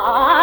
Ah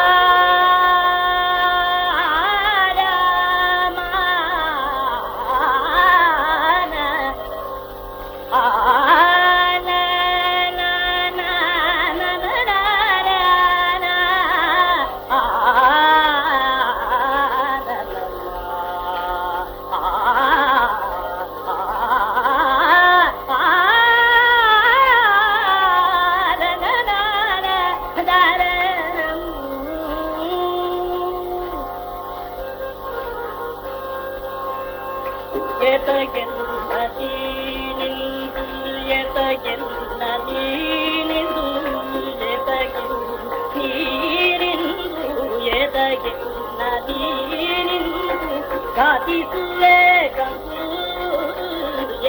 காதிலே கங்கு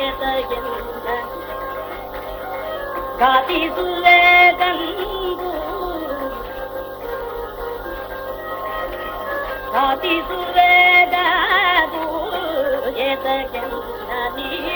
எதகின்ற காதிலே கங்கு காதிலே Thank you.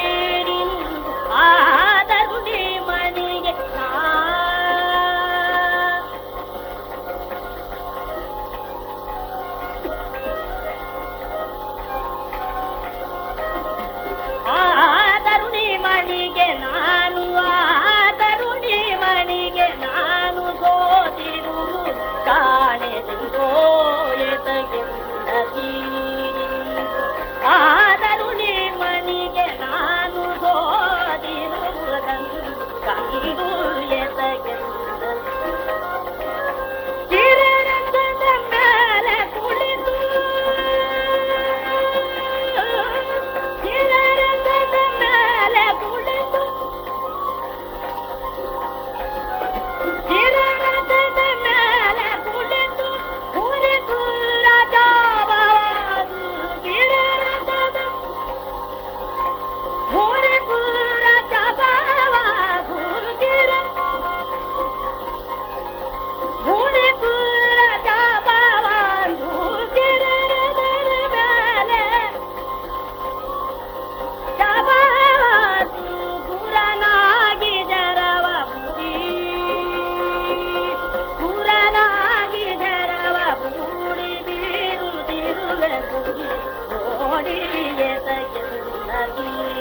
Thank you.